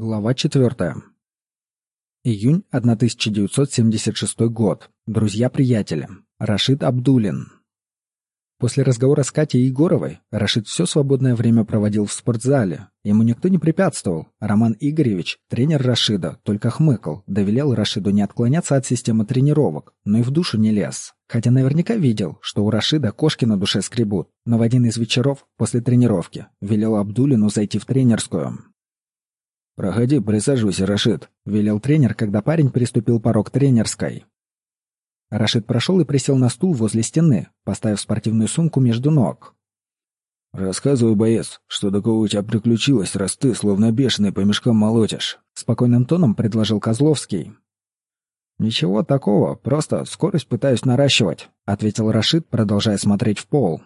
Глава 4. Июнь 1976 год. Друзья-приятели. Рашид Абдулин. После разговора с Катей Егоровой Рашид все свободное время проводил в спортзале. Ему никто не препятствовал. Роман Игоревич, тренер Рашида, только хмыкал, довелел Рашиду не отклоняться от системы тренировок, но и в душу не лез. Хотя наверняка видел, что у Рашида кошки на душе скребут, но в один из вечеров после тренировки велел Абдулину зайти в тренерскую. «Проходи, присаживайся, Рашид», — велел тренер, когда парень приступил порог тренерской. Рашид прошел и присел на стул возле стены, поставив спортивную сумку между ног. «Рассказывай, боец, что такого у тебя приключилось, раз ты, словно бешеный, по мешкам молотишь?» Спокойным тоном предложил Козловский. «Ничего такого, просто скорость пытаюсь наращивать», — ответил Рашид, продолжая смотреть в пол.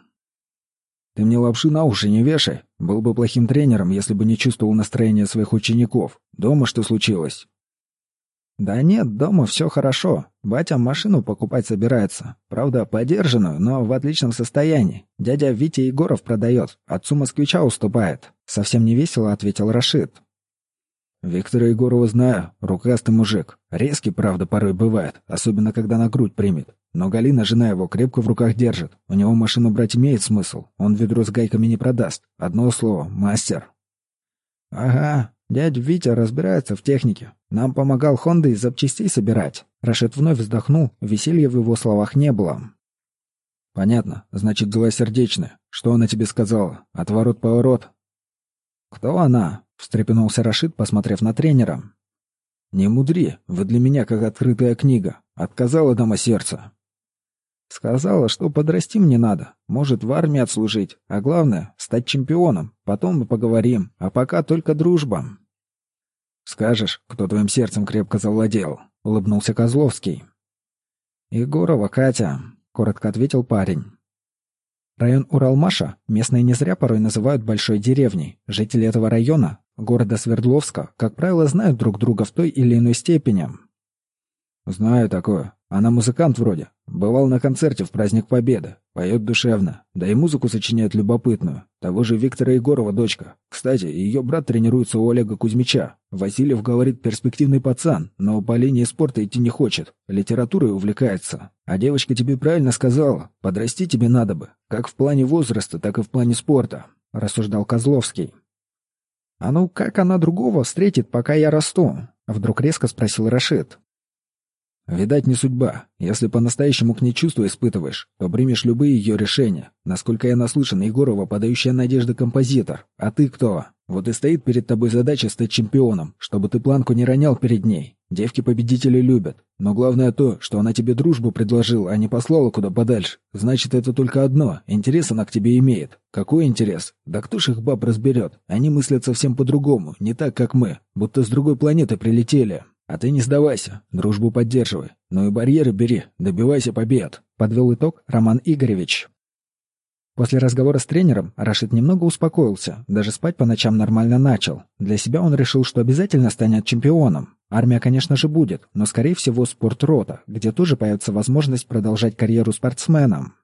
Ты мне лапши на уши не вешай. Был бы плохим тренером, если бы не чувствовал настроения своих учеников. Дома что случилось? Да нет, дома все хорошо. Батя машину покупать собирается. Правда, подержанную, но в отличном состоянии. Дядя Витя Егоров продает. Отцу москвича уступает. Совсем не весело ответил Рашид. Виктора Егорова знаю, рукастый мужик. Резкий, правда, порой бывает, особенно когда на грудь примет. Но Галина, жена его, крепко в руках держит. У него машину брать имеет смысл. Он ведро с гайками не продаст. Одно слово — мастер. Ага, дядя Витя разбирается в технике. Нам помогал Хонда из запчастей собирать. Рашид вновь вздохнул, веселья в его словах не было. Понятно, значит, дела сердечные. Что она тебе сказала? Отворот-поворот? Кто она? Встрепенулся Рашид, посмотрев на тренера. «Не мудри, вы для меня как открытая книга. Отказала дома сердце». Сказала, что подрасти мне надо. Может, в армии отслужить. А главное, стать чемпионом. Потом мы поговорим. А пока только дружба. «Скажешь, кто твоим сердцем крепко завладел?» — улыбнулся Козловский. «Егорова Катя», — коротко ответил парень. Район Уралмаша местные не зря порой называют большой деревней. Жители этого района, города Свердловска, как правило, знают друг друга в той или иной степени. «Знаю такое. Она музыкант вроде. Бывал на концерте в праздник Победы. Поет душевно. Да и музыку сочиняет любопытную. Того же Виктора Егорова дочка. Кстати, ее брат тренируется у Олега Кузьмича. Васильев говорит, перспективный пацан, но по линии спорта идти не хочет. Литературой увлекается. А девочка тебе правильно сказала. Подрасти тебе надо бы. Как в плане возраста, так и в плане спорта», — рассуждал Козловский. «А ну как она другого встретит, пока я расту?» — вдруг резко спросил Рашид. Видать, не судьба. Если по-настоящему к ней чувства испытываешь, то примешь любые ее решения. Насколько я наслышан, Егорова подающая надежды композитор. А ты кто? Вот и стоит перед тобой задача стать чемпионом, чтобы ты планку не ронял перед ней. Девки-победители любят. Но главное то, что она тебе дружбу предложила, а не послала куда подальше. Значит, это только одно. Интерес она к тебе имеет. Какой интерес? Да кто ж их баб разберет? Они мыслят совсем по-другому, не так, как мы. Будто с другой планеты прилетели. А ты не сдавайся, дружбу поддерживай. Ну и барьеры бери, добивайся побед. Подвел итог Роман Игоревич. После разговора с тренером Рашид немного успокоился, даже спать по ночам нормально начал. Для себя он решил, что обязательно станет чемпионом. Армия, конечно же, будет, но, скорее всего, спортрота, где тоже появится возможность продолжать карьеру спортсменом.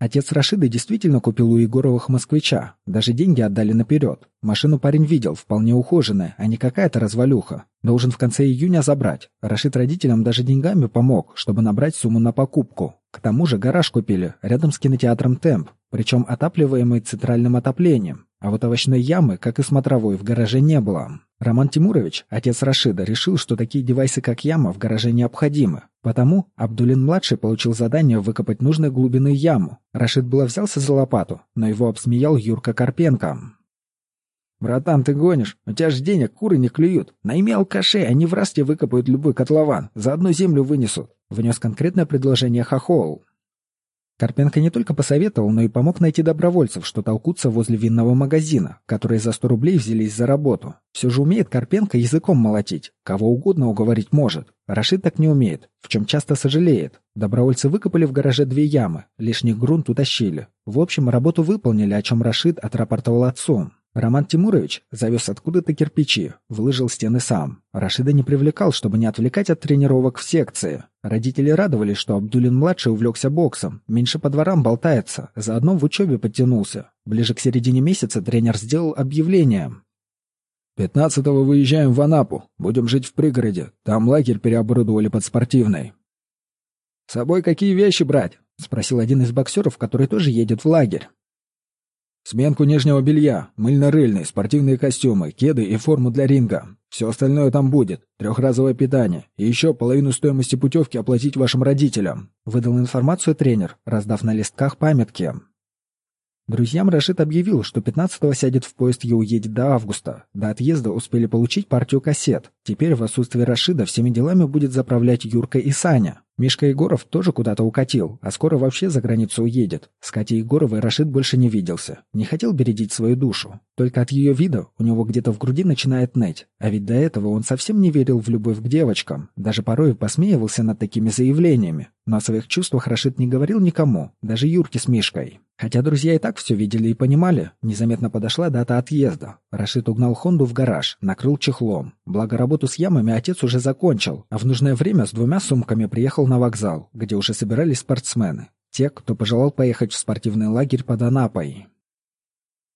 Отец Рашида действительно купил у Егоровых москвича. Даже деньги отдали наперед. Машину парень видел, вполне ухоженная, а не какая-то развалюха. Должен в конце июня забрать. Рашид родителям даже деньгами помог, чтобы набрать сумму на покупку. К тому же гараж купили, рядом с кинотеатром «Темп», причем отапливаемый центральным отоплением. А вот овощной ямы, как и смотровой, в гараже не было. Роман Тимурович, отец Рашида, решил, что такие девайсы, как яма, в гараже необходимы. Потому Абдулин-младший получил задание выкопать нужной глубины яму. Рашид было взялся за лопату, но его обсмеял Юрка Карпенко. «Братан, ты гонишь? У тебя же денег куры не клюют. Найми алкашей, они в раз выкопают любой котлован. За одну землю вынесут», — внес конкретное предложение Хохол. Карпенко не только посоветовал, но и помог найти добровольцев, что толкутся возле винного магазина, которые за сто рублей взялись за работу. Все же умеет Карпенко языком молотить, кого угодно уговорить может. Рашид так не умеет, в чем часто сожалеет. Добровольцы выкопали в гараже две ямы, лишний грунт утащили. В общем, работу выполнили, о чем Рашид отрапортовал отцу. Роман Тимурович завез откуда-то кирпичи, выложил стены сам. Рашида не привлекал, чтобы не отвлекать от тренировок в секции. Родители радовались, что Абдулин-младший увлекся боксом, меньше по дворам болтается, заодно в учебе подтянулся. Ближе к середине месяца тренер сделал объявление. Пятнадцатого выезжаем в Анапу. Будем жить в пригороде. Там лагерь переоборудовали под спортивный. «С собой какие вещи брать?» — спросил один из боксеров, который тоже едет в лагерь. Сменку нижнего белья, мыльно-рыльный, спортивные костюмы, кеды и форму для ринга. Все остальное там будет. Трехразовое питание. И еще половину стоимости путевки оплатить вашим родителям. Выдал информацию тренер, раздав на листках памятки. Друзьям Рашид объявил, что 15-го сядет в поезд и уедет до августа. До отъезда успели получить партию кассет. Теперь в отсутствии Рашида всеми делами будет заправлять Юрка и Саня. Мишка Егоров тоже куда-то укатил, а скоро вообще за границу уедет. С Катей Егоровой Рашид больше не виделся. Не хотел бередить свою душу. Только от ее вида у него где-то в груди начинает ныть. А ведь до этого он совсем не верил в любовь к девочкам. Даже порой посмеивался над такими заявлениями. Но о своих чувствах Рашид не говорил никому, даже Юрке с Мишкой. Хотя друзья и так все видели и понимали, незаметно подошла дата отъезда. Рашид угнал Хонду в гараж, накрыл чехлом. Благо работу с ямами отец уже закончил, а в нужное время с двумя сумками приехал на вокзал, где уже собирались спортсмены. Те, кто пожелал поехать в спортивный лагерь под Анапой.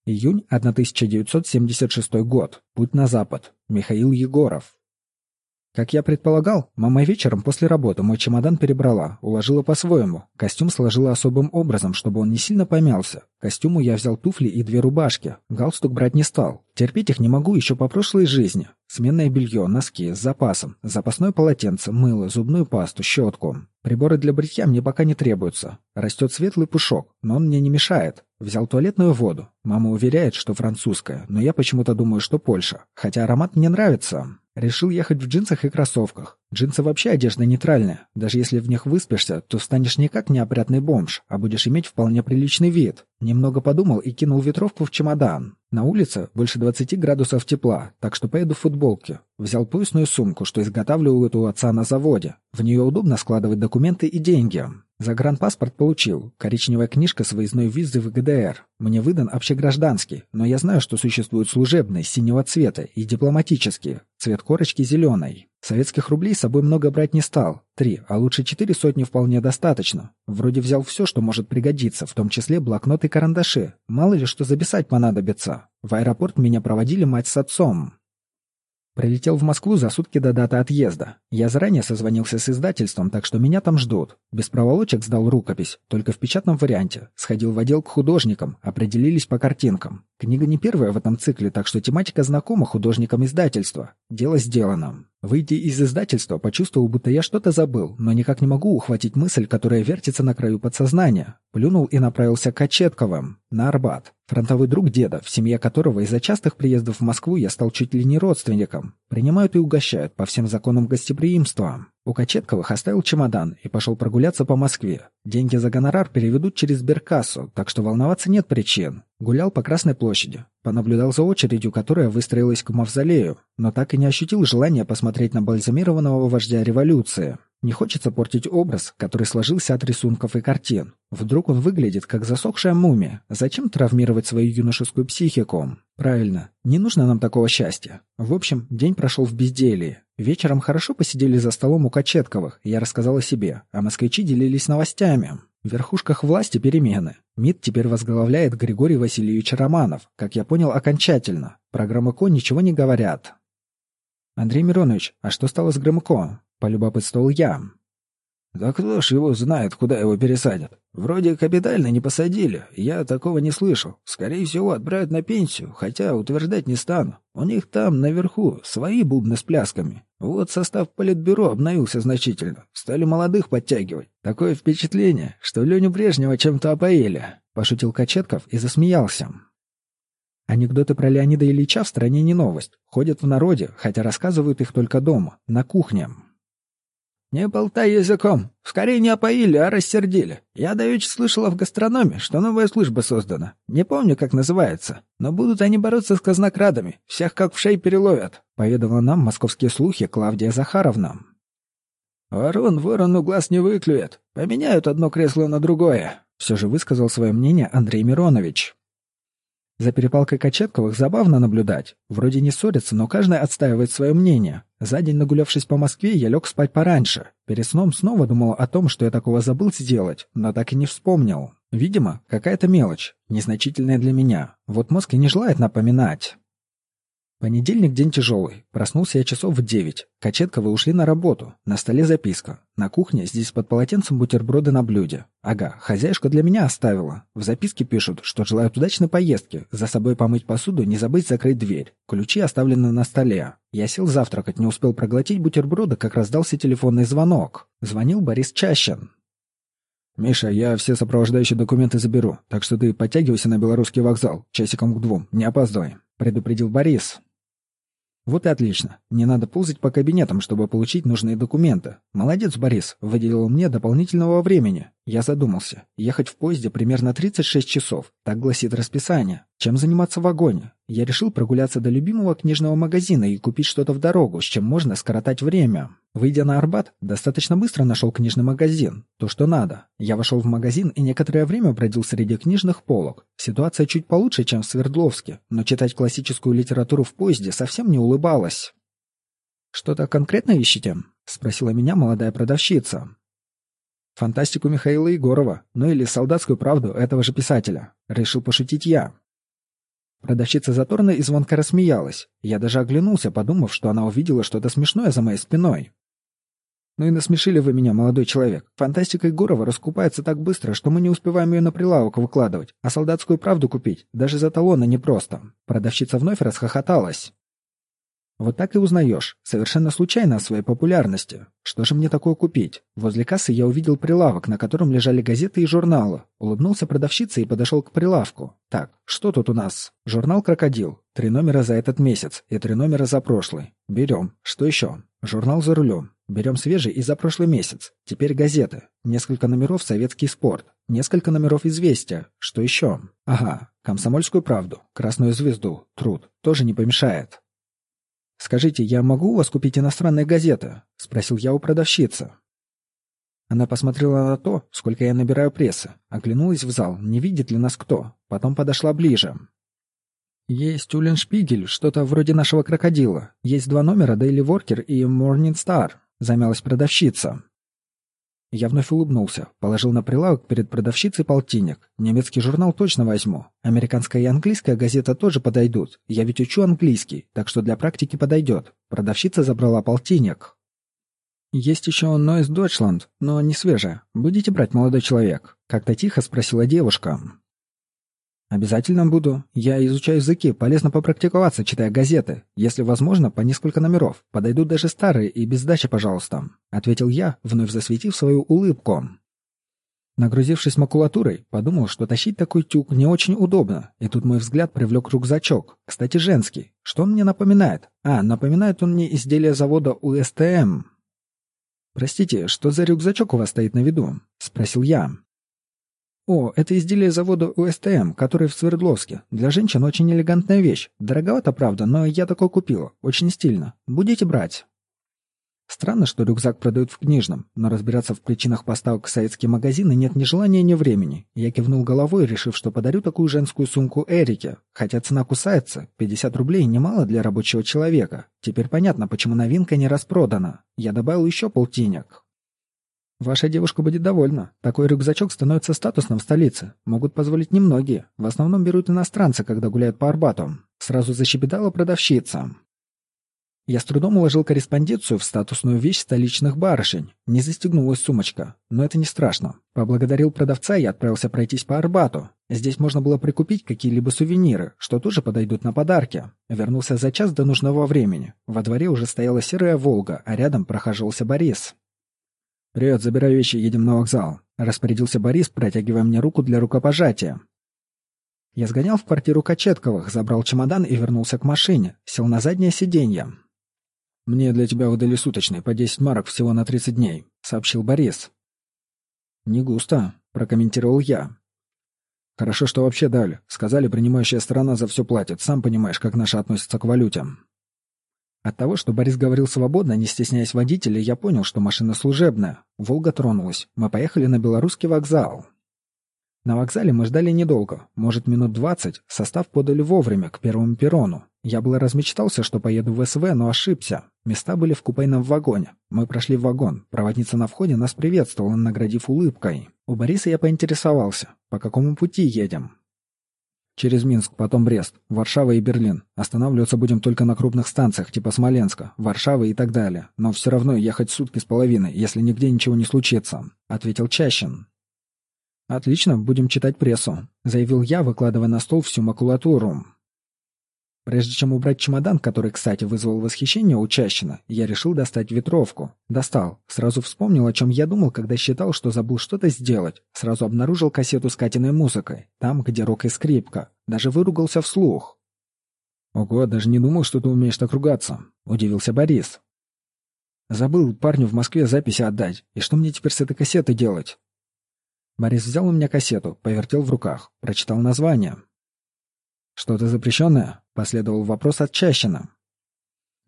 Июнь 1976 год. Путь на запад. Михаил Егоров. Как я предполагал, мама вечером после работы мой чемодан перебрала, уложила по-своему. Костюм сложила особым образом, чтобы он не сильно помялся. Костюму я взял туфли и две рубашки. Галстук брать не стал. Терпеть их не могу еще по прошлой жизни. Сменное белье, носки с запасом, запасное полотенце, мыло, зубную пасту, щетку. Приборы для бритья мне пока не требуются. Растет светлый пушок, но он мне не мешает. Взял туалетную воду. Мама уверяет, что французская, но я почему-то думаю, что Польша. Хотя аромат мне нравится. Решил ехать в джинсах и кроссовках. Джинсы вообще одежда нейтральная. Даже если в них выспишься, то станешь не как неопрятный бомж, а будешь иметь вполне приличный вид. Немного подумал и кинул ветровку в чемодан. На улице больше 20 градусов тепла, так что поеду в футболке. Взял поясную сумку, что изготавливают у отца на заводе. В нее удобно складывать документы и деньги. Загранпаспорт получил. Коричневая книжка с выездной визы в ГДР. Мне выдан общегражданский, но я знаю, что существуют служебные, синего цвета, и дипломатические. Цвет корочки зеленый. Советских рублей с собой много брать не стал. Три, а лучше четыре сотни вполне достаточно. Вроде взял все, что может пригодиться, в том числе блокнот и карандаши. Мало ли что записать понадобится. В аэропорт меня проводили мать с отцом. Прилетел в Москву за сутки до даты отъезда. Я заранее созвонился с издательством, так что меня там ждут. Без проволочек сдал рукопись, только в печатном варианте. Сходил в отдел к художникам, определились по картинкам. Книга не первая в этом цикле, так что тематика знакома художникам издательства. Дело сделано. Выйдя из издательства, почувствовал, будто я что-то забыл, но никак не могу ухватить мысль, которая вертится на краю подсознания. Плюнул и направился к Очетковым, на Арбат. Фронтовой друг деда, в семье которого из-за частых приездов в Москву я стал чуть ли не родственником. Принимают и угощают по всем законам гостеприимства. У Кочетковых оставил чемодан и пошел прогуляться по Москве. Деньги за гонорар переведут через сберкассу, так что волноваться нет причин. Гулял по Красной площади. Понаблюдал за очередью, которая выстроилась к мавзолею, но так и не ощутил желания посмотреть на бальзамированного вождя революции. Не хочется портить образ, который сложился от рисунков и картин. Вдруг он выглядит как засохшая мумия. Зачем травмировать свою юношескую психику? Правильно, не нужно нам такого счастья. В общем, день прошел в безделии. Вечером хорошо посидели за столом у Кочетковых, я рассказал о себе, а москвичи делились новостями. В верхушках власти перемены. МИД теперь возглавляет Григорий Васильевич Романов, как я понял окончательно. Про Громыко ничего не говорят. Андрей Миронович, а что стало с Громыко? Полюбопытствовал я. Да кто ж его знает, куда его пересадят? Вроде капитально не посадили, я такого не слышал. Скорее всего, отправят на пенсию, хотя утверждать не стану. У них там, наверху, свои бубны с плясками. Вот состав политбюро обновился значительно. Стали молодых подтягивать. Такое впечатление, что Леню Брежнева чем-то опоили. Пошутил Кочетков и засмеялся. Анекдоты про Леонида Ильича в стране не новость. Ходят в народе, хотя рассказывают их только дома, на кухне. «Не болтай языком. Скорее не опоили, а рассердили. Я давеча слышала в гастрономе, что новая служба создана. Не помню, как называется. Но будут они бороться с казнокрадами. Всех как в шей переловят», — поведала нам московские слухи Клавдия Захаровна. «Ворон ворону глаз не выклюет. Поменяют одно кресло на другое», — все же высказал свое мнение Андрей Миронович. За перепалкой Кочетковых забавно наблюдать. Вроде не ссорятся, но каждый отстаивает свое мнение. За день нагулявшись по Москве, я лег спать пораньше. Перед сном снова думал о том, что я такого забыл сделать, но так и не вспомнил. Видимо, какая-то мелочь, незначительная для меня. Вот мозг и не желает напоминать. Понедельник день тяжелый. Проснулся я часов в девять. Кочетковы ушли на работу. На столе записка. На кухне здесь под полотенцем бутерброды на блюде. Ага, хозяюшка для меня оставила. В записке пишут, что желают удачной поездки. За собой помыть посуду, не забыть закрыть дверь. Ключи оставлены на столе. Я сел завтракать, не успел проглотить бутерброды, как раздался телефонный звонок. Звонил Борис Чащин. «Миша, я все сопровождающие документы заберу, так что ты подтягивайся на белорусский вокзал, часиком к двум, не опаздывай», — предупредил Борис. Вот и отлично. Не надо ползать по кабинетам, чтобы получить нужные документы. Молодец, Борис, выделил мне дополнительного времени. Я задумался. Ехать в поезде примерно 36 часов. Так гласит расписание. Чем заниматься в вагоне? Я решил прогуляться до любимого книжного магазина и купить что-то в дорогу, с чем можно скоротать время. Выйдя на Арбат, достаточно быстро нашел книжный магазин. То, что надо. Я вошел в магазин и некоторое время бродил среди книжных полок. Ситуация чуть получше, чем в Свердловске, но читать классическую литературу в поезде совсем не улыбалось. «Что-то конкретно ищете?» — спросила меня молодая продавщица. Фантастику Михаила Егорова, ну или солдатскую правду этого же писателя. Решил пошутить я. Продавщица заторно и звонко рассмеялась. Я даже оглянулся, подумав, что она увидела что-то смешное за моей спиной. «Ну и насмешили вы меня, молодой человек. Фантастика Егорова раскупается так быстро, что мы не успеваем ее на прилавок выкладывать, а солдатскую правду купить даже за талоны непросто». Продавщица вновь расхохоталась. Вот так и узнаешь, совершенно случайно о своей популярности. Что же мне такое купить? Возле кассы я увидел прилавок, на котором лежали газеты и журналы. Улыбнулся продавщице и подошел к прилавку. Так, что тут у нас? Журнал «Крокодил». Три номера за этот месяц и три номера за прошлый. Берем. Что еще? Журнал «За рулем». Берем свежий и за прошлый месяц. Теперь газеты. Несколько номеров «Советский спорт». Несколько номеров «Известия». Что еще? Ага, «Комсомольскую правду», «Красную звезду», «Труд». Тоже не помешает. «Скажите, я могу у вас купить иностранные газеты?» — спросил я у продавщицы. Она посмотрела на то, сколько я набираю прессы, оглянулась в зал, не видит ли нас кто, потом подошла ближе. «Есть Улленшпигель, что-то вроде нашего крокодила. Есть два номера, Daily Worker и Morning Star», — замялась продавщица. Я вновь улыбнулся, положил на прилавок перед продавщицей полтинник. Немецкий журнал точно возьму. Американская и английская газета тоже подойдут. Я ведь учу английский, так что для практики подойдет. Продавщица забрала полтинник. «Есть еще Noise Deutschland, но не свежая. Будете брать, молодой человек?» Как-то тихо спросила девушка. «Обязательно буду. Я изучаю языки, полезно попрактиковаться, читая газеты. Если возможно, по несколько номеров. Подойдут даже старые и без сдачи, пожалуйста», — ответил я, вновь засветив свою улыбку. Нагрузившись макулатурой, подумал, что тащить такой тюк не очень удобно, и тут мой взгляд привлек рюкзачок, кстати, женский. Что он мне напоминает? А, напоминает он мне изделие завода УСТМ. «Простите, что за рюкзачок у вас стоит на виду?» — спросил я. «О, это изделие завода УСТМ, который в Свердловске. Для женщин очень элегантная вещь. Дороговато, правда, но я такой купила. Очень стильно. Будете брать?» Странно, что рюкзак продают в книжном, но разбираться в причинах поставок в советские магазины нет ни желания, ни времени. Я кивнул головой, решив, что подарю такую женскую сумку Эрике. Хотя цена кусается, 50 рублей немало для рабочего человека. Теперь понятно, почему новинка не распродана. Я добавил еще полтинник. Ваша девушка будет довольна. Такой рюкзачок становится статусным в столице. Могут позволить немногие. В основном берут иностранцы, когда гуляют по Арбату. Сразу защебетала продавщица. Я с трудом уложил корреспонденцию в статусную вещь столичных барышень. Не застегнулась сумочка. Но это не страшно. Поблагодарил продавца и отправился пройтись по Арбату. Здесь можно было прикупить какие-либо сувениры, что тоже подойдут на подарки. Вернулся за час до нужного времени. Во дворе уже стояла серая «Волга», а рядом прохаживался Борис. «Привет, забирай вещи, едем на вокзал», — распорядился Борис, протягивая мне руку для рукопожатия. Я сгонял в квартиру Кочетковых, забрал чемодан и вернулся к машине, сел на заднее сиденье. «Мне для тебя выдали суточный, по 10 марок всего на 30 дней», — сообщил Борис. «Не густо», — прокомментировал я. «Хорошо, что вообще дали. Сказали, принимающая сторона за все платит. Сам понимаешь, как наши относятся к валюте». От того, что Борис говорил свободно, не стесняясь водителя, я понял, что машина служебная. «Волга» тронулась. Мы поехали на белорусский вокзал. На вокзале мы ждали недолго, может, минут двадцать. Состав подали вовремя, к первому перрону. Я было размечтался, что поеду в СВ, но ошибся. Места были в купейном вагоне. Мы прошли в вагон. Проводница на входе нас приветствовала, наградив улыбкой. У Бориса я поинтересовался, по какому пути едем. Через Минск, потом Брест, Варшава и Берлин. Останавливаться будем только на крупных станциях, типа Смоленска, Варшавы и так далее. Но все равно ехать сутки с половиной, если нигде ничего не случится», — ответил Чащин. «Отлично, будем читать прессу», — заявил я, выкладывая на стол всю макулатуру. Прежде чем убрать чемодан, который, кстати, вызвал восхищение у Чащина, я решил достать ветровку. Достал. Сразу вспомнил, о чем я думал, когда считал, что забыл что-то сделать. Сразу обнаружил кассету с Катиной музыкой. Там, где рок и скрипка. Даже выругался вслух. «Ого, даже не думал, что ты умеешь так ругаться», — удивился Борис. «Забыл парню в Москве записи отдать. И что мне теперь с этой кассетой делать?» Борис взял у меня кассету, повертел в руках, прочитал название. «Что-то запрещенное?» — последовал вопрос от Чащина.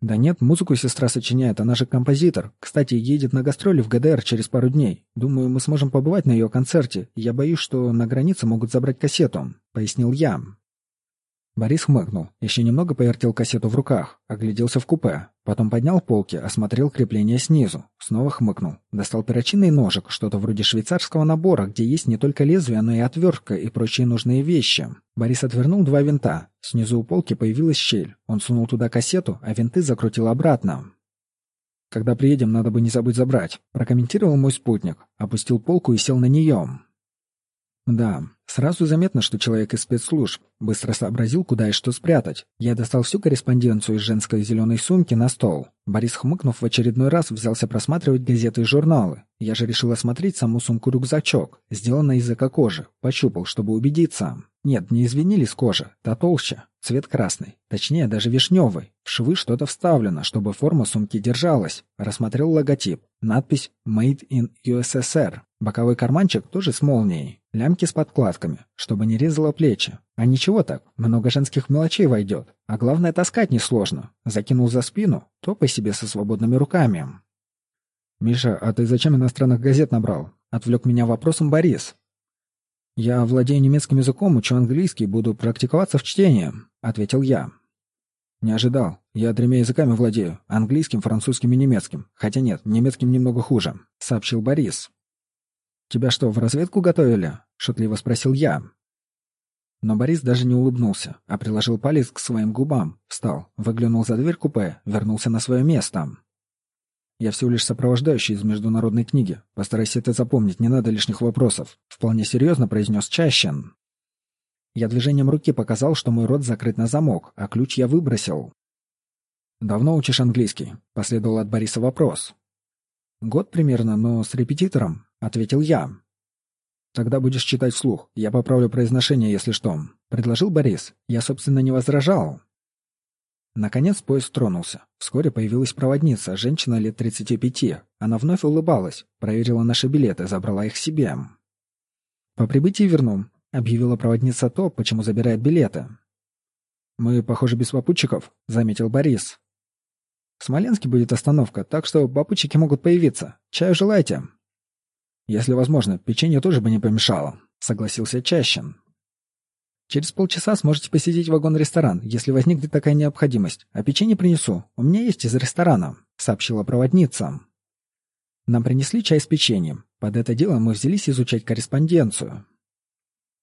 «Да нет, музыку сестра сочиняет, она же композитор. Кстати, едет на гастроли в ГДР через пару дней. Думаю, мы сможем побывать на ее концерте. Я боюсь, что на границе могут забрать кассету», — пояснил я. Борис хмыкнул, еще немного повертел кассету в руках, огляделся в купе, потом поднял полки, осмотрел крепление снизу, снова хмыкнул, достал перочинный ножик, что-то вроде швейцарского набора, где есть не только лезвие, но и отвертка и прочие нужные вещи. Борис отвернул два винта, снизу у полки появилась щель, он сунул туда кассету, а винты закрутил обратно. «Когда приедем, надо бы не забыть забрать», — прокомментировал мой спутник, опустил полку и сел на нее. Да, сразу заметно, что человек из спецслужб. Быстро сообразил, куда и что спрятать. Я достал всю корреспонденцию из женской зеленой сумки на стол. Борис, хмыкнув в очередной раз, взялся просматривать газеты и журналы. Я же решил осмотреть саму сумку-рюкзачок, сделанная из эко-кожи. Пощупал, чтобы убедиться. Нет, не извинили с кожи, та толще. Цвет красный. Точнее, даже вишневый. В швы что-то вставлено, чтобы форма сумки держалась. Рассмотрел логотип. Надпись «Made in USSR». Боковой карманчик тоже с молнией. Лямки с подкладками, чтобы не резало плечи. А ничего так, много женских мелочей войдет. А главное, таскать несложно. Закинул за спину, топай себе со свободными руками. «Миша, а ты зачем иностранных газет набрал?» Отвлек меня вопросом Борис. «Я владею немецким языком, учу английский, буду практиковаться в чтении», — ответил я. «Не ожидал. Я тремя языками владею. Английским, французским и немецким. Хотя нет, немецким немного хуже», — сообщил Борис. «Тебя что, в разведку готовили?» — шутливо спросил я. Но Борис даже не улыбнулся, а приложил палец к своим губам, встал, выглянул за дверь купе, вернулся на свое место. «Я всего лишь сопровождающий из международной книги. Постарайся это запомнить, не надо лишних вопросов», — вполне серьезно произнес Чащин. Я движением руки показал, что мой рот закрыт на замок, а ключ я выбросил. «Давно учишь английский?» — последовал от Бориса вопрос. «Год примерно, но с репетитором», — ответил я. «Тогда будешь читать вслух. Я поправлю произношение, если что», — предложил Борис. Я, собственно, не возражал. Наконец поезд тронулся. Вскоре появилась проводница, женщина лет 35. Она вновь улыбалась, проверила наши билеты, забрала их себе. «По прибытии верну», — объявила проводница то, почему забирает билеты. «Мы, похоже, без попутчиков», — заметил Борис. В Смоленске будет остановка, так что попутчики могут появиться. Чаю желаете?» «Если возможно, печенье тоже бы не помешало», — согласился Чащин. «Через полчаса сможете посетить вагон-ресторан, если возникнет такая необходимость. А печенье принесу. У меня есть из ресторана», — сообщила проводница. Нам принесли чай с печеньем. Под это дело мы взялись изучать корреспонденцию.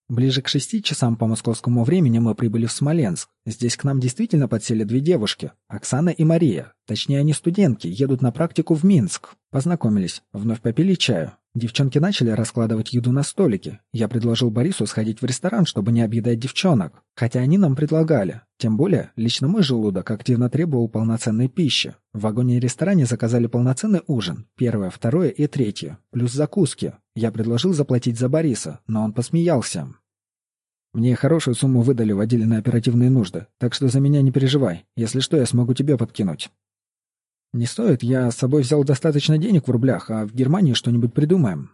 Ближе к шести часам по московскому времени мы прибыли в Смоленск. Здесь к нам действительно подсели две девушки, Оксана и Мария. Точнее, они студентки, едут на практику в Минск. Познакомились, вновь попили чаю. Девчонки начали раскладывать еду на столики. Я предложил Борису сходить в ресторан, чтобы не объедать девчонок. Хотя они нам предлагали. Тем более, лично мой желудок активно требовал полноценной пищи. В вагоне и ресторане заказали полноценный ужин. Первое, второе и третье. Плюс закуски. Я предложил заплатить за Бориса, но он посмеялся. Мне хорошую сумму выдали в отделе на оперативные нужды, так что за меня не переживай. Если что, я смогу тебе подкинуть. Не стоит, я с собой взял достаточно денег в рублях, а в Германии что-нибудь придумаем.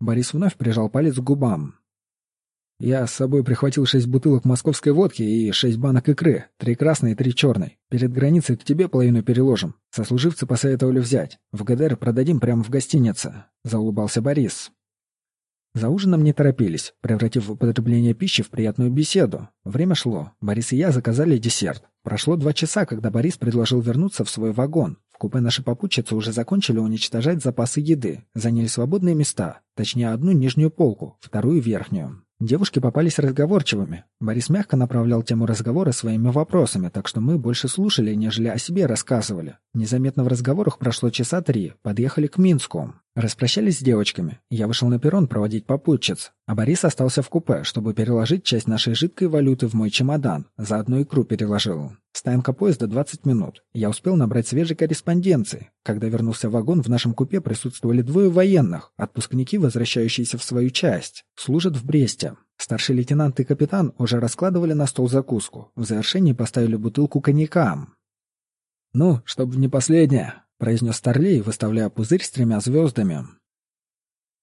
Борис вновь прижал палец к губам. Я с собой прихватил шесть бутылок московской водки и шесть банок икры, три красной и три черной. Перед границей к тебе половину переложим. Сослуживцы посоветовали взять. В ГДР продадим прямо в гостинице», — заулыбался Борис. За ужином не торопились, превратив употребление пищи в приятную беседу. Время шло. Борис и я заказали десерт. Прошло два часа, когда Борис предложил вернуться в свой вагон. В купе наши попутчицы уже закончили уничтожать запасы еды, заняли свободные места, точнее одну нижнюю полку, вторую верхнюю. Девушки попались разговорчивыми. Борис мягко направлял тему разговора своими вопросами, так что мы больше слушали, нежели о себе рассказывали. Незаметно в разговорах прошло часа три, подъехали к Минску. Распрощались с девочками. Я вышел на перрон проводить попутчиц, а Борис остался в купе, чтобы переложить часть нашей жидкой валюты в мой чемодан. Заодно икру переложил. Стоянка поезда 20 минут. Я успел набрать свежей корреспонденции. Когда вернулся в вагон, в нашем купе присутствовали двое военных, отпускники, возвращающиеся в свою часть. Служат в Бресте. Старший лейтенант и капитан уже раскладывали на стол закуску. В завершении поставили бутылку коньяка. «Ну, чтобы не последняя», — произнес Старлей, выставляя пузырь с тремя звездами.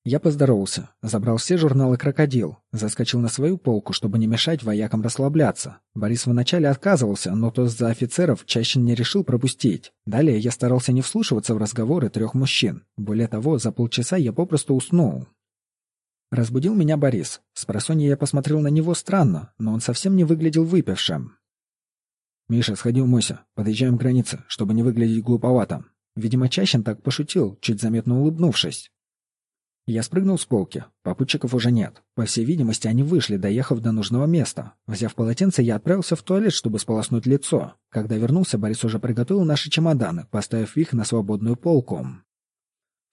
Я поздоровался, забрал все журналы «Крокодил», заскочил на свою полку, чтобы не мешать воякам расслабляться. Борис вначале отказывался, но тост за офицеров чаще не решил пропустить. Далее я старался не вслушиваться в разговоры трех мужчин. Более того, за полчаса я попросту уснул. Разбудил меня Борис. С просонья я посмотрел на него странно, но он совсем не выглядел выпившим. «Миша, сходи умойся. Подъезжаем к границе, чтобы не выглядеть глуповато». Видимо, Чащин так пошутил, чуть заметно улыбнувшись. Я спрыгнул с полки. Попутчиков уже нет. По всей видимости, они вышли, доехав до нужного места. Взяв полотенце, я отправился в туалет, чтобы сполоснуть лицо. Когда вернулся, Борис уже приготовил наши чемоданы, поставив их на свободную полку.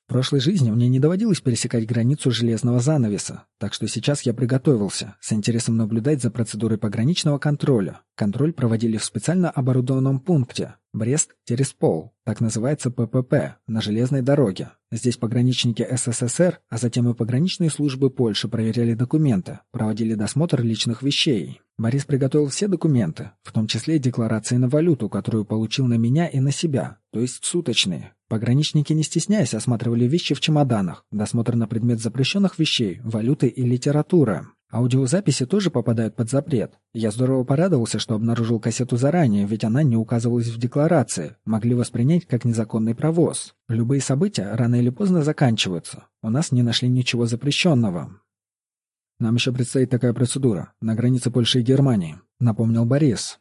В прошлой жизни мне не доводилось пересекать границу железного занавеса, так что сейчас я приготовился, с интересом наблюдать за процедурой пограничного контроля. Контроль проводили в специально оборудованном пункте Брест-Терespol, так называется ППП, на железной дороге. Здесь пограничники СССР, а затем и пограничные службы Польши проверяли документы, проводили досмотр личных вещей. Борис приготовил все документы, в том числе декларации на валюту, которую получил на меня и на себя, то есть суточные. Пограничники, не стесняясь, осматривали вещи в чемоданах, досмотр на предмет запрещенных вещей, валюты и литературы. Аудиозаписи тоже попадают под запрет. Я здорово порадовался, что обнаружил кассету заранее, ведь она не указывалась в декларации. Могли воспринять как незаконный провоз. Любые события рано или поздно заканчиваются. У нас не нашли ничего запрещенного. «Нам еще предстоит такая процедура. На границе Польши и Германии», — напомнил Борис.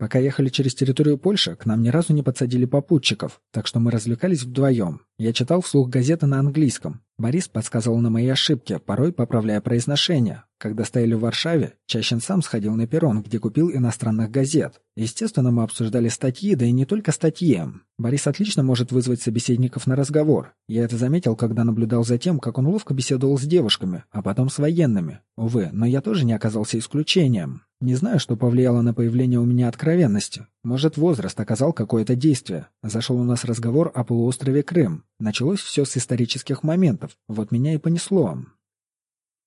Пока ехали через территорию Польши, к нам ни разу не подсадили попутчиков, так что мы развлекались вдвоем. Я читал вслух газеты на английском. Борис подсказывал на мои ошибки, порой поправляя произношение. Когда стояли в Варшаве, Чащин сам сходил на перрон, где купил иностранных газет. Естественно, мы обсуждали статьи, да и не только статьи. Борис отлично может вызвать собеседников на разговор. Я это заметил, когда наблюдал за тем, как он ловко беседовал с девушками, а потом с военными. Увы, но я тоже не оказался исключением. Не знаю, что повлияло на появление у меня откровенности. Может, возраст оказал какое-то действие. Зашел у нас разговор о полуострове Крым. Началось все с исторических моментов. Вот меня и понесло.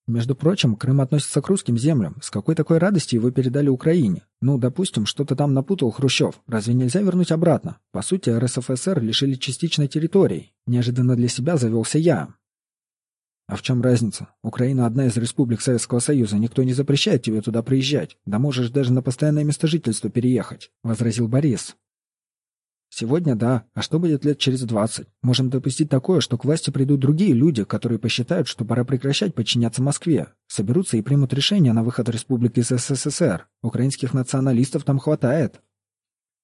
Между прочим, Крым относится к русским землям. С какой такой радости его передали Украине? Ну, допустим, что-то там напутал Хрущев. Разве нельзя вернуть обратно? По сути, РСФСР лишили частичной территории. Неожиданно для себя завелся я. А в чем разница? Украина одна из республик Советского Союза, никто не запрещает тебе туда приезжать. Да можешь даже на постоянное место жительства переехать, — возразил Борис. Сегодня да, а что будет лет через двадцать? Можем допустить такое, что к власти придут другие люди, которые посчитают, что пора прекращать подчиняться Москве. Соберутся и примут решение на выход республики из СССР. Украинских националистов там хватает.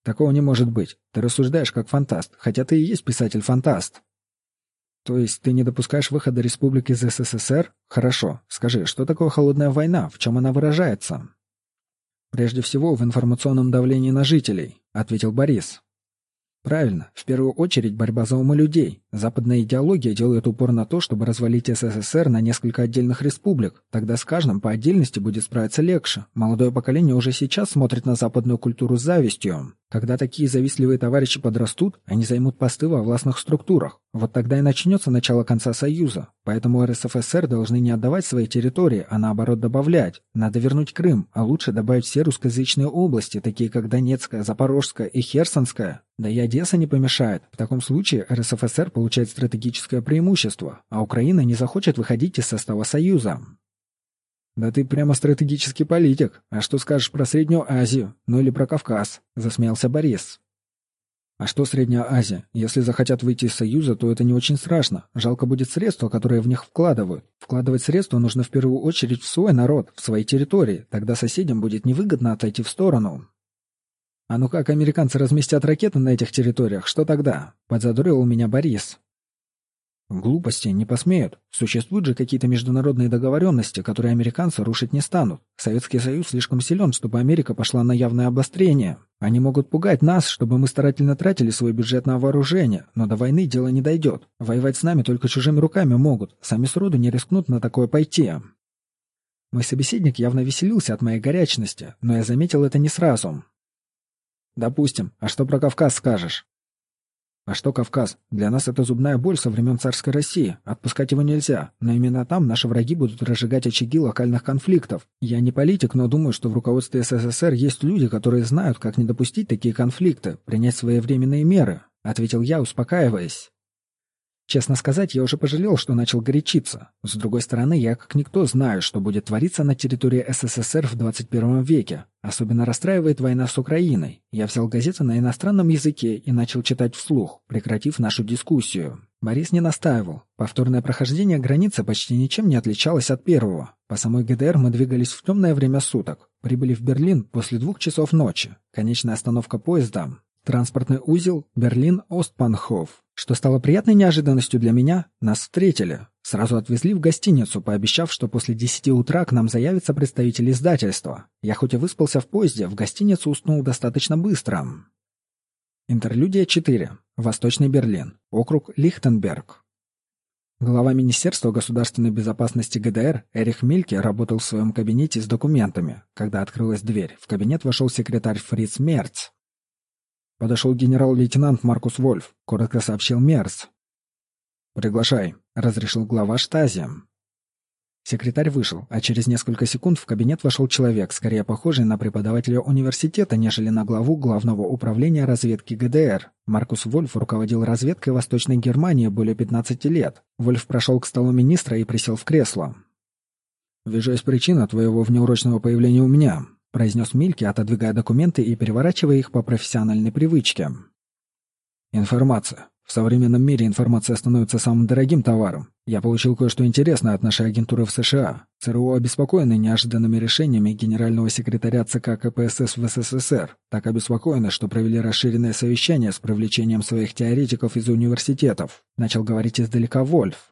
Такого не может быть. Ты рассуждаешь как фантаст, хотя ты и есть писатель-фантаст. То есть ты не допускаешь выхода республики из СССР? Хорошо. Скажи, что такое холодная война? В чем она выражается? Прежде всего, в информационном давлении на жителей, ответил Борис. Правильно, в первую очередь борьба за умы людей. Западная идеология делает упор на то, чтобы развалить СССР на несколько отдельных республик. Тогда с каждым по отдельности будет справиться легче. Молодое поколение уже сейчас смотрит на западную культуру с завистью. Когда такие завистливые товарищи подрастут, они займут посты во властных структурах. Вот тогда и начнется начало конца Союза. Поэтому РСФСР должны не отдавать свои территории, а наоборот добавлять. Надо вернуть Крым, а лучше добавить все русскоязычные области, такие как Донецкая, Запорожская и Херсонская. Да и Одесса не помешает. В таком случае РСФСР получает стратегическое преимущество, а Украина не захочет выходить из состава Союза. «Да ты прямо стратегический политик. А что скажешь про Среднюю Азию? Ну или про Кавказ?» — засмеялся Борис. «А что Средняя Азия? Если захотят выйти из Союза, то это не очень страшно. Жалко будет средства, которые в них вкладывают. Вкладывать средства нужно в первую очередь в свой народ, в свои территории. Тогда соседям будет невыгодно отойти в сторону». «А ну как американцы разместят ракеты на этих территориях, что тогда?» — подзадорил меня Борис. Глупости не посмеют. Существуют же какие-то международные договоренности, которые американцы рушить не станут. Советский Союз слишком силен, чтобы Америка пошла на явное обострение. Они могут пугать нас, чтобы мы старательно тратили свой бюджет на вооружение, но до войны дело не дойдет. Воевать с нами только чужими руками могут. Сами сроду не рискнут на такое пойти. Мой собеседник явно веселился от моей горячности, но я заметил это не сразу. «Допустим. А что про Кавказ скажешь?» А что Кавказ? Для нас это зубная боль со времен царской России. Отпускать его нельзя. Но именно там наши враги будут разжигать очаги локальных конфликтов. Я не политик, но думаю, что в руководстве СССР есть люди, которые знают, как не допустить такие конфликты, принять своевременные меры, ответил я, успокаиваясь. Честно сказать, я уже пожалел, что начал горячиться. С другой стороны, я как никто знаю, что будет твориться на территории СССР в 21 веке. Особенно расстраивает война с Украиной. Я взял газеты на иностранном языке и начал читать вслух, прекратив нашу дискуссию. Борис не настаивал. Повторное прохождение границы почти ничем не отличалось от первого. По самой ГДР мы двигались в темное время суток. Прибыли в Берлин после двух часов ночи. Конечная остановка поезда Транспортный узел Берлин-Остпанхоф. Что стало приятной неожиданностью для меня, нас встретили. Сразу отвезли в гостиницу, пообещав, что после десяти утра к нам заявится представитель издательства. Я хоть и выспался в поезде, в гостиницу уснул достаточно быстро. Интерлюдия 4. Восточный Берлин. Округ Лихтенберг. Глава Министерства государственной безопасности ГДР Эрих Мильке работал в своем кабинете с документами. Когда открылась дверь, в кабинет вошел секретарь Фриц Мерц. «Подошел генерал-лейтенант Маркус Вольф», — коротко сообщил Мерс. «Приглашай», — разрешил глава штази. Секретарь вышел, а через несколько секунд в кабинет вошел человек, скорее похожий на преподавателя университета, нежели на главу Главного управления разведки ГДР. Маркус Вольф руководил разведкой Восточной Германии более 15 лет. Вольф прошел к столу министра и присел в кресло. «Вижу, есть причина твоего внеурочного появления у меня», — произнес Мильки, отодвигая документы и переворачивая их по профессиональной привычке. «Информация. В современном мире информация становится самым дорогим товаром. Я получил кое-что интересное от нашей агентуры в США. ЦРУ обеспокоены неожиданными решениями генерального секретаря ЦК КПСС в СССР. Так обеспокоены, что провели расширенное совещание с привлечением своих теоретиков из университетов. Начал говорить издалека Вольф.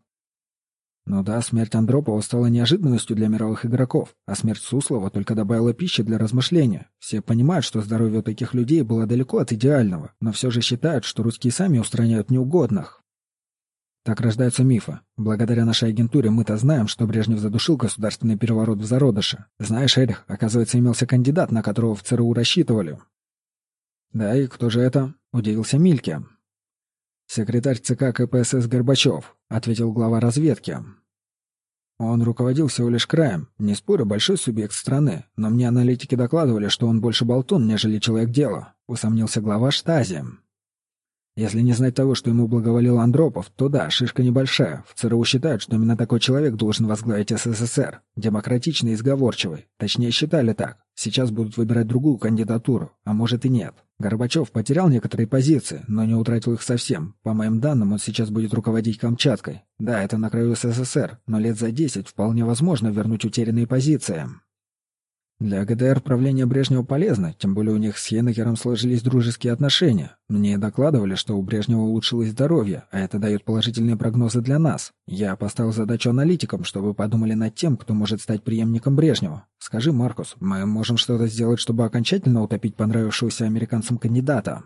Ну да, смерть Андропова стала неожиданностью для мировых игроков, а смерть Суслова только добавила пищи для размышления. Все понимают, что здоровье таких людей было далеко от идеального, но все же считают, что русские сами устраняют неугодных. Так рождаются мифы. Благодаря нашей агентуре мы-то знаем, что Брежнев задушил государственный переворот в зародыше. Знаешь, Эрих, оказывается, имелся кандидат, на которого в ЦРУ рассчитывали. «Да, и кто же это?» — удивился Мильке. «Секретарь ЦК КПСС Горбачев», — ответил глава разведки. Он руководил всего лишь краем, не спорю, большой субъект страны, но мне аналитики докладывали, что он больше болтун, нежели человек дела, усомнился глава штази. Если не знать того, что ему благоволил Андропов, то да, шишка небольшая. В ЦРУ считают, что именно такой человек должен возглавить СССР. Демократичный и сговорчивый. Точнее, считали так. Сейчас будут выбирать другую кандидатуру, а может и нет. Горбачев потерял некоторые позиции, но не утратил их совсем. По моим данным, он сейчас будет руководить Камчаткой. Да, это на краю СССР, но лет за десять вполне возможно вернуть утерянные позиции. Для ГДР правление Брежнева полезно, тем более у них с Хенекером сложились дружеские отношения. Мне докладывали, что у Брежнева улучшилось здоровье, а это дает положительные прогнозы для нас. Я поставил задачу аналитикам, чтобы подумали над тем, кто может стать преемником Брежнева. Скажи, Маркус, мы можем что-то сделать, чтобы окончательно утопить понравившегося американцам кандидата?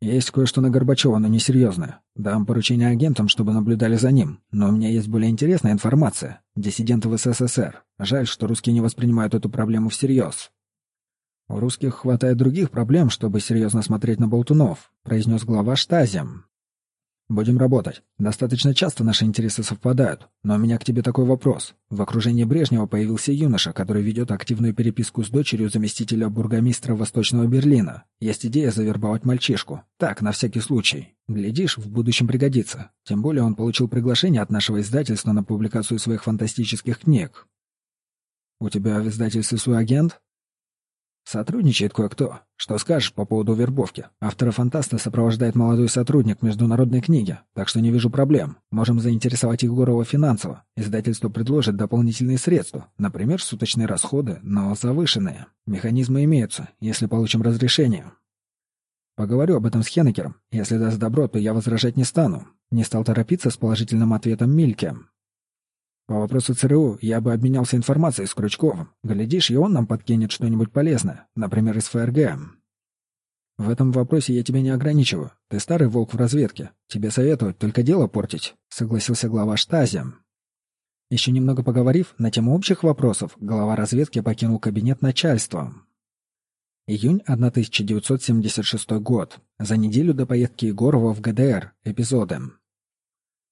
Есть кое-что на Горбачева, но несерьезное. Дам поручение агентам, чтобы наблюдали за ним. Но у меня есть более интересная информация. Диссиденты в СССР. Жаль, что русские не воспринимают эту проблему всерьез. У русских хватает других проблем, чтобы серьезно смотреть на болтунов, произнес глава штази. Будем работать. Достаточно часто наши интересы совпадают. Но у меня к тебе такой вопрос. В окружении Брежнева появился юноша, который ведет активную переписку с дочерью заместителя бургомистра Восточного Берлина. Есть идея завербовать мальчишку. Так, на всякий случай. Глядишь, в будущем пригодится. Тем более он получил приглашение от нашего издательства на публикацию своих фантастических книг. У тебя в издательстве свой агент? Сотрудничает кое-кто. Что скажешь по поводу вербовки? Автора «Фантаста» сопровождает молодой сотрудник международной книги, так что не вижу проблем. Можем заинтересовать Егорова финансово. Издательство предложит дополнительные средства, например, суточные расходы, но завышенные. Механизмы имеются, если получим разрешение. Поговорю об этом с Хенекером. Если даст добро, то я возражать не стану. Не стал торопиться с положительным ответом Мильке. По вопросу ЦРУ я бы обменялся информацией с Крючковым. Глядишь, и он нам подкинет что-нибудь полезное, например, из ФРГ. В этом вопросе я тебя не ограничиваю. Ты старый волк в разведке. Тебе советовать только дело портить, согласился глава штази. Еще немного поговорив на тему общих вопросов, глава разведки покинул кабинет начальства. Июнь 1976 год. За неделю до поездки Егорова в ГДР. Эпизоды.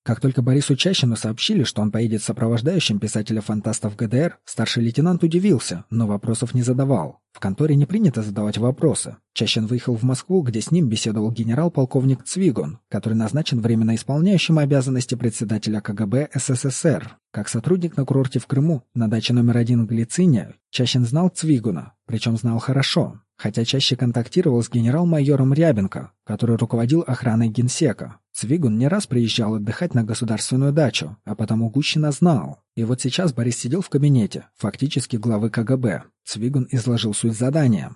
Как только Борису Чащину сообщили, что он поедет сопровождающим писателя-фантаста в ГДР, старший лейтенант удивился, но вопросов не задавал. В конторе не принято задавать вопросы. Чащин выехал в Москву, где с ним беседовал генерал-полковник Цвигун, который назначен временно исполняющим обязанности председателя КГБ СССР. Как сотрудник на курорте в Крыму, на даче номер один в Глицине, Чащин знал Цвигуна, причем знал хорошо хотя чаще контактировал с генерал-майором Рябенко, который руководил охраной генсека. Цвигун не раз приезжал отдыхать на государственную дачу, а потому Гущина знал. И вот сейчас Борис сидел в кабинете, фактически главы КГБ. Цвигун изложил суть задания.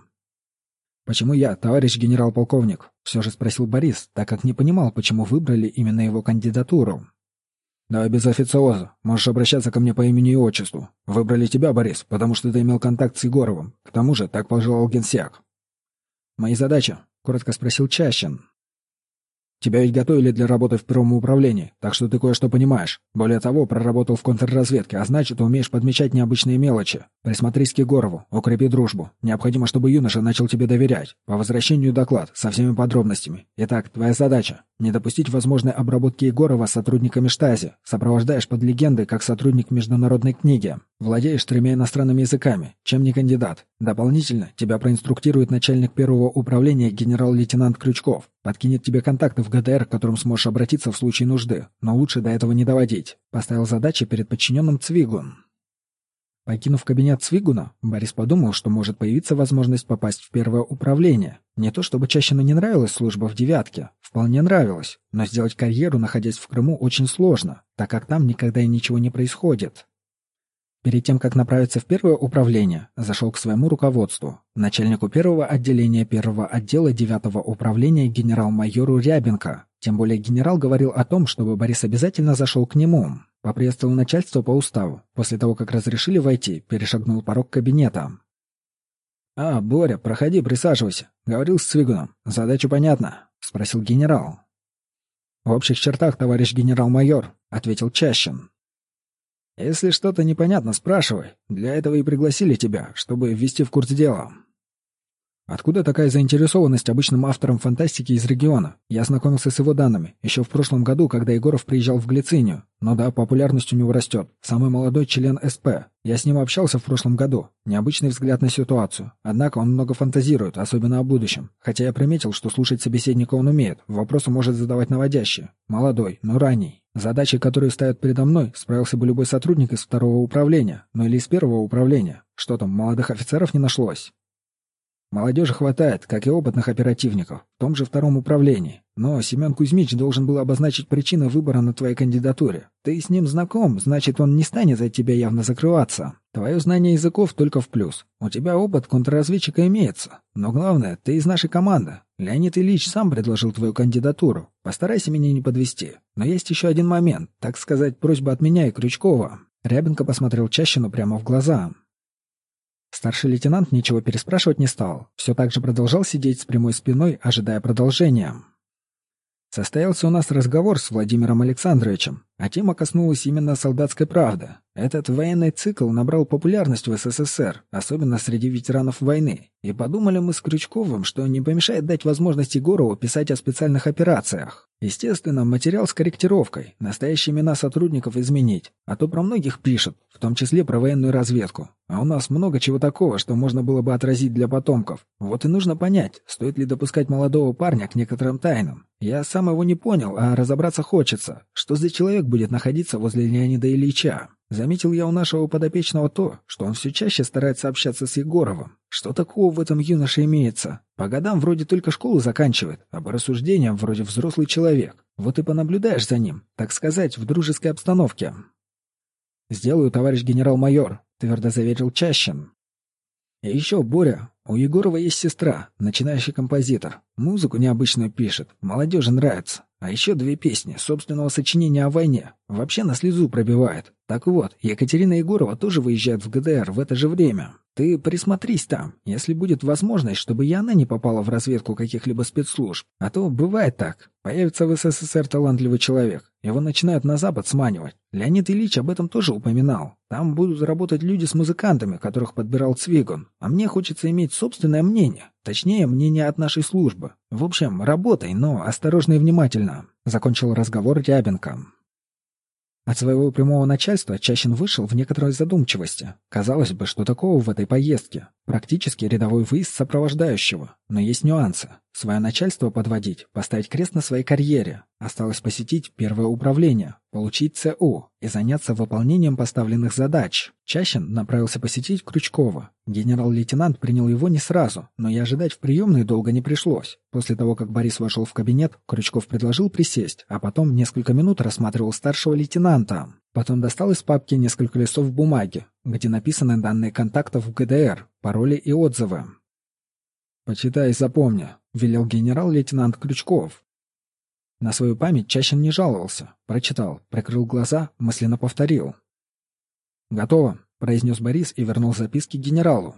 «Почему я, товарищ генерал-полковник?» — все же спросил Борис, так как не понимал, почему выбрали именно его кандидатуру. «Да, без официоза. Можешь обращаться ко мне по имени и отчеству. Выбрали тебя, Борис, потому что ты имел контакт с Егоровым. К тому же, так пожелал генсек». «Мои задачи?» — коротко спросил Чащин. Тебя ведь готовили для работы в первом управлении, так что ты кое-что понимаешь. Более того, проработал в контрразведке, а значит, умеешь подмечать необычные мелочи. Присмотрись к Егорову, укрепи дружбу. Необходимо, чтобы юноша начал тебе доверять. По возвращению доклад, со всеми подробностями. Итак, твоя задача — не допустить возможной обработки Егорова сотрудниками штази. Сопровождаешь под легендой как сотрудник международной книги. Владеешь тремя иностранными языками, чем не кандидат. Дополнительно тебя проинструктирует начальник первого управления генерал-лейтенант Крючков. Подкинет тебе контакты в ГДР, к которым сможешь обратиться в случае нужды, но лучше до этого не доводить. Поставил задачи перед подчиненным Цвигун. Покинув кабинет Цвигуна, Борис подумал, что может появиться возможность попасть в первое управление. Не то чтобы Чащину не нравилась служба в «девятке», вполне нравилась, но сделать карьеру, находясь в Крыму, очень сложно, так как там никогда и ничего не происходит. Перед тем, как направиться в первое управление, зашел к своему руководству, начальнику первого отделения первого отдела девятого управления генерал-майору Рябенко. Тем более генерал говорил о том, чтобы Борис обязательно зашел к нему. Поприветствовал начальство по уставу. После того, как разрешили войти, перешагнул порог кабинета. «А, Боря, проходи, присаживайся», — говорил с Цвигуном. «Задача понятна», — спросил генерал. «В общих чертах, товарищ генерал-майор», — ответил Чащин. Если что-то непонятно, спрашивай. Для этого и пригласили тебя, чтобы ввести в курс дела. Откуда такая заинтересованность обычным автором фантастики из региона? Я знакомился с его данными еще в прошлом году, когда Егоров приезжал в Глицинию. Но да, популярность у него растет. Самый молодой член СП. Я с ним общался в прошлом году. Необычный взгляд на ситуацию. Однако он много фантазирует, особенно о будущем. Хотя я приметил, что слушать собеседника он умеет. Вопросы может задавать наводящие. Молодой, но ранний. Задачи, которые стоят передо мной, справился бы любой сотрудник из второго управления, ну или из первого управления. Что там, молодых офицеров не нашлось? Молодежи хватает, как и опытных оперативников, в том же втором управлении. Но Семен Кузьмич должен был обозначить причины выбора на твоей кандидатуре. Ты с ним знаком, значит, он не станет от тебя явно закрываться. Твое знание языков только в плюс. У тебя опыт контрразведчика имеется. Но главное, ты из нашей команды. Леонид Ильич сам предложил твою кандидатуру. Постарайся меня не подвести. Но есть еще один момент, так сказать, просьба от меня и Крючкова. Рябенко посмотрел Чащину прямо в глаза. Старший лейтенант ничего переспрашивать не стал, все так же продолжал сидеть с прямой спиной, ожидая продолжения. Состоялся у нас разговор с Владимиром Александровичем, а тема коснулась именно солдатской правды. Этот военный цикл набрал популярность в СССР, особенно среди ветеранов войны. И подумали мы с Крючковым, что не помешает дать возможность Егорову писать о специальных операциях. Естественно, материал с корректировкой, настоящие имена сотрудников изменить, а то про многих пишут, в том числе про военную разведку. А у нас много чего такого, что можно было бы отразить для потомков. Вот и нужно понять, стоит ли допускать молодого парня к некоторым тайнам. Я сам его не понял, а разобраться хочется. Что за человек будет находиться возле Леонида Ильича? Заметил я у нашего подопечного то, что он все чаще старается общаться с Егоровым. Что такого в этом юноше имеется? По годам вроде только школу заканчивает, а по рассуждениям вроде взрослый человек. Вот и понаблюдаешь за ним, так сказать, в дружеской обстановке. «Сделаю, товарищ генерал-майор», — твердо заверил Чащин. И еще, Боря, у Егорова есть сестра, начинающий композитор. Музыку необычную пишет, молодежи нравится. А еще две песни собственного сочинения о войне. Вообще на слезу пробивает. Так вот, Екатерина Егорова тоже выезжает в ГДР в это же время. Ты присмотрись там, если будет возможность, чтобы и она не попала в разведку каких-либо спецслужб. А то бывает так. Появится в СССР талантливый человек. Его начинают на Запад сманивать. Леонид Ильич об этом тоже упоминал. Там будут работать люди с музыкантами, которых подбирал Цвигун. А мне хочется иметь собственное мнение. Точнее, мнение от нашей службы. В общем, работай, но осторожно и внимательно. Закончил разговор Рябенко. От своего прямого начальства Чащин вышел в некоторой задумчивости. Казалось бы, что такого в этой поездке? Практически рядовой выезд сопровождающего. Но есть нюансы. Свое начальство подводить, поставить крест на своей карьере. Осталось посетить первое управление, получить ЦУ и заняться выполнением поставленных задач. Чащин направился посетить Крючкова. Генерал-лейтенант принял его не сразу, но и ожидать в приемной долго не пришлось. После того, как Борис вошел в кабинет, Крючков предложил присесть, а потом несколько минут рассматривал старшего лейтенанта. Потом достал из папки несколько листов бумаги, где написаны данные контактов в ГДР, пароли и отзывы. «Почитай и запомни», — велел генерал-лейтенант Крючков. На свою память Чащин не жаловался. Прочитал, прикрыл глаза, мысленно повторил. «Готово», — произнес Борис и вернул записки генералу.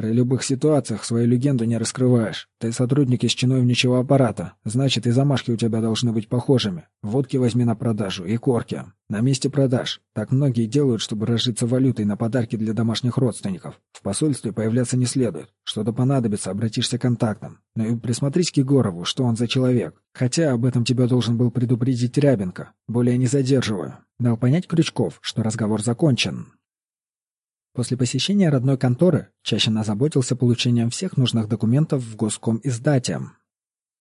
При любых ситуациях свою легенду не раскрываешь. Ты сотрудник из чиновничьего аппарата, значит, и замашки у тебя должны быть похожими. Водки возьми на продажу и корки. На месте продаж. Так многие делают, чтобы разжиться валютой на подарки для домашних родственников. В посольстве появляться не следует. Что-то понадобится, обратишься к контактам. Ну и присмотрись к Егорову, что он за человек. Хотя об этом тебя должен был предупредить Рябенко. Более не задерживаю. Дал понять Крючков, что разговор закончен. После посещения родной конторы Чащин озаботился получением всех нужных документов в госком издате.